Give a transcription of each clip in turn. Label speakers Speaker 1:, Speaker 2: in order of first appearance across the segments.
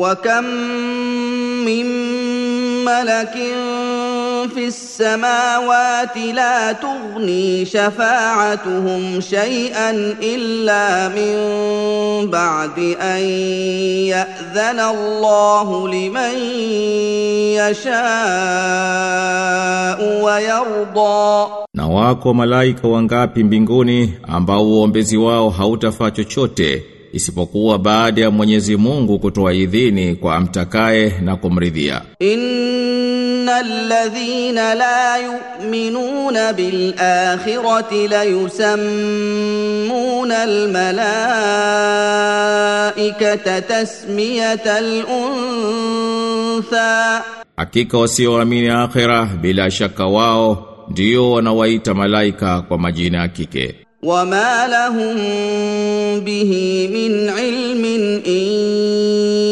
Speaker 1: وكم من ملك في السماوات لا تغني شفاعتهم شيئا الا من بعد ان ياذن الله لمن yashau wayarda,
Speaker 2: na wako malaika wangapi mbinguni ambao uombezi wao hautafaa chochote isipokuwa baada ya Mwenyezi Mungu kutoa idhini kwa amtakaye na kumridhia.
Speaker 1: Innal ladhina la yu'minuna bil akhirati la yusammuna al malaikata tasmiyatal untha,
Speaker 2: hakika wasioamini akhira bila shaka wao ndio wanawaita malaika kwa majina ya kike.
Speaker 1: وما لهم به من علم ان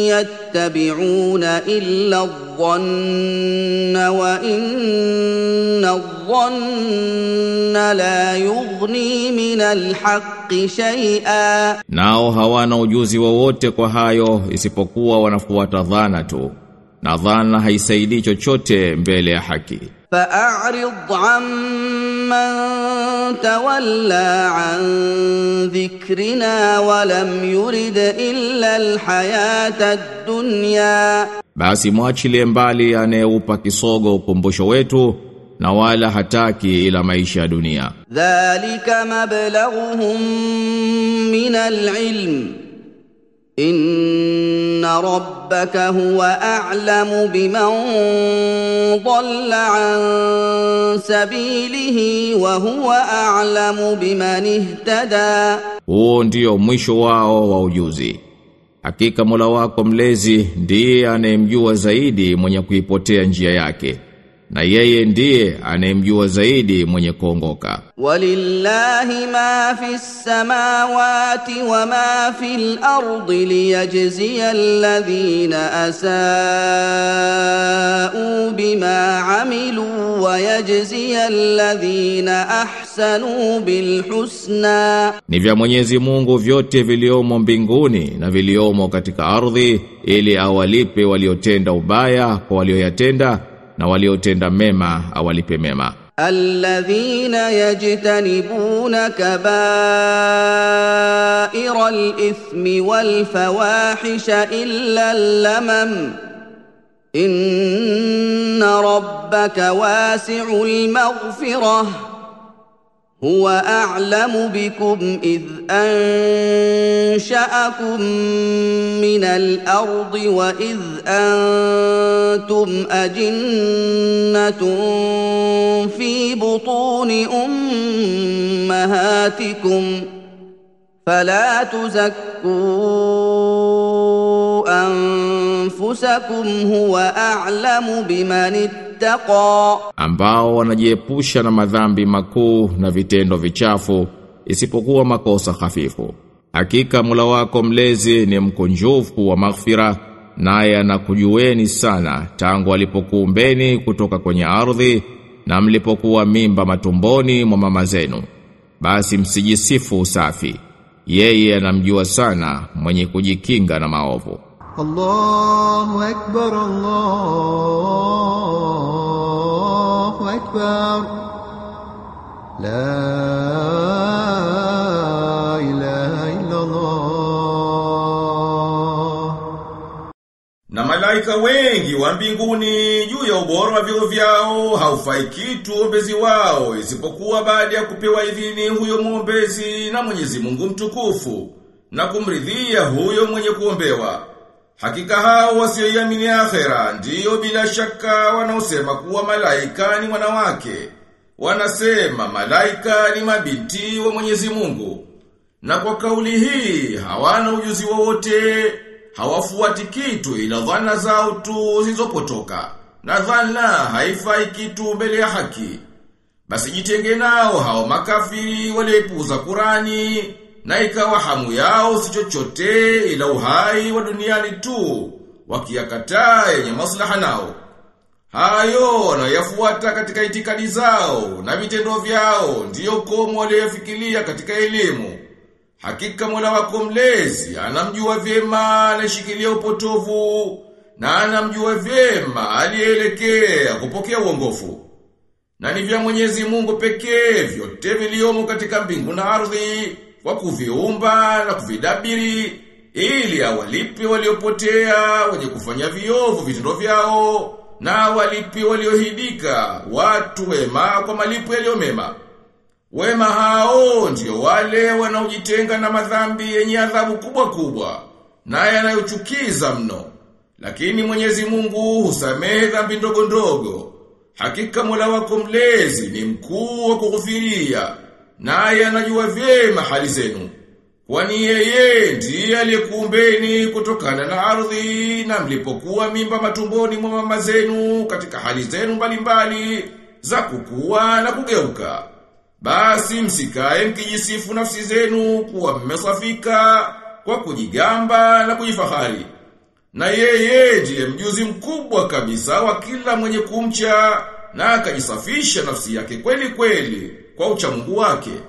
Speaker 1: يتبعون الا الظن وان الظن لا يغني من الحق شيئا
Speaker 2: nao hawana ujuzi wowote kwa hayo isipokuwa wanafuata dhana tu na dhana haisaidii chochote mbele ya haki
Speaker 1: فأعرض عمن تولى عن ذكرنا ولم يرد إلا الحياة الدنيا
Speaker 2: Basi mwachilie mbali anayeupa kisogo ukumbusho wetu na wala hataki ila maisha ya dunia.
Speaker 1: Dhalika mablaghuhum min alilm. Inna ربك alamu اعلم بمن ضل عن سبيله وهو اعلم بمن اهتدى
Speaker 2: huo ndio mwisho wao wa ujuzi hakika mola wako mlezi ndiye anayemjua zaidi mwenye kuipotea njia yake na yeye ndiye anayemjua zaidi mwenye kuongoka.
Speaker 1: Walillahi ma fis samawati wa ma fil ardi liyajziya alladhina asau bima amilu wa yajziya alladhina ahsanu bil husna, ni
Speaker 2: vya Mwenyezi Mungu vyote viliomo mbinguni na viliomo katika ardhi, ili awalipe waliotenda ubaya kwa walioyatenda na waliotenda mema awalipe mema
Speaker 1: alladhina yajtanibuna kabaira alithmi walfawahisha illa allamam inna rabbaka wasi'ul maghfirah هو اعلم بكم اذ انشاكم من الارض واذ انتم اجنه في بطون امهاتكم فلا تزكوا انفسكم هو اعلم بمن اتقى taqa
Speaker 2: ambao wanajiepusha na madhambi makuu na vitendo vichafu isipokuwa makosa hafifu. Hakika mula wako mlezi ni mkunjufu wa maghfira, naye anakujueni sana tangu alipokuumbeni kutoka kwenye ardhi na mlipokuwa mimba matumboni mwa mama zenu. Basi msijisifu usafi, yeye anamjua sana mwenye kujikinga na maovu.
Speaker 1: الله أكبر الله أكبر لا إله إلا الله
Speaker 3: Na malaika wengi wa mbinguni juu ya ubora wa vyo vyao haufai kitu ombezi wao isipokuwa baada ya kupewa idhini huyo mwombezi na Mwenyezi Mungu mtukufu na kumridhia huyo mwenye kuombewa. Hakika hao wasioiamini akhera ndiyo bila shaka wanaosema kuwa malaika ni wanawake. Wanasema malaika ni mabinti wa Mwenyezi Mungu. Na kwa kauli hii hawana ujuzi wowote, hawafuati kitu ila dhana zao tu zilizopotoka. Na dhana haifai kitu mbele ya haki. Basi jitenge nao hao makafiri walioipuza Qur'ani na ikawa hamu yao si chochote ila uhai wa duniani tu wakiyakataa yenye maslaha nao hayo wanayafuata katika itikadi zao na vitendo vyao ndiyo komo waliyofikiria katika elimu hakika Mola wako mlezi anamjua vyema anayeshikilia upotovu na anamjua vyema aliyeelekea kupokea uongofu na ni vya Mwenyezi Mungu pekee vyote viliomo katika mbingu na ardhi kwa kuviumba na kuvidabiri ili awalipe waliopotea wenye kufanya viovu vitendo vyao na walipi waliohidika watu wema kwa malipo yaliyo mema. Wema hao ndio wale wanaojitenga na madhambi yenye adhabu kubwa kubwa na yanayochukiza mno. Lakini Mwenyezi Mungu husamehe dhambi ndogo ndogo. Hakika Mola wako mlezi ni mkuu wa kughufiria naye anajua vyema hali zenu. Kwani yeye ndiye aliyekuumbeni kutokana na ardhi na mlipokuwa mimba matumboni mwa mama zenu katika hali zenu mbalimbali za kukua na kugeuka. Basi msikae mkijisifu nafsi zenu kuwa mmesafika kwa kujigamba na kujifahari. Na yeye ndiye mjuzi mkubwa kabisa wa kila mwenye kumcha na akajisafisha
Speaker 2: nafsi yake kweli kweli kwa uchamgu wake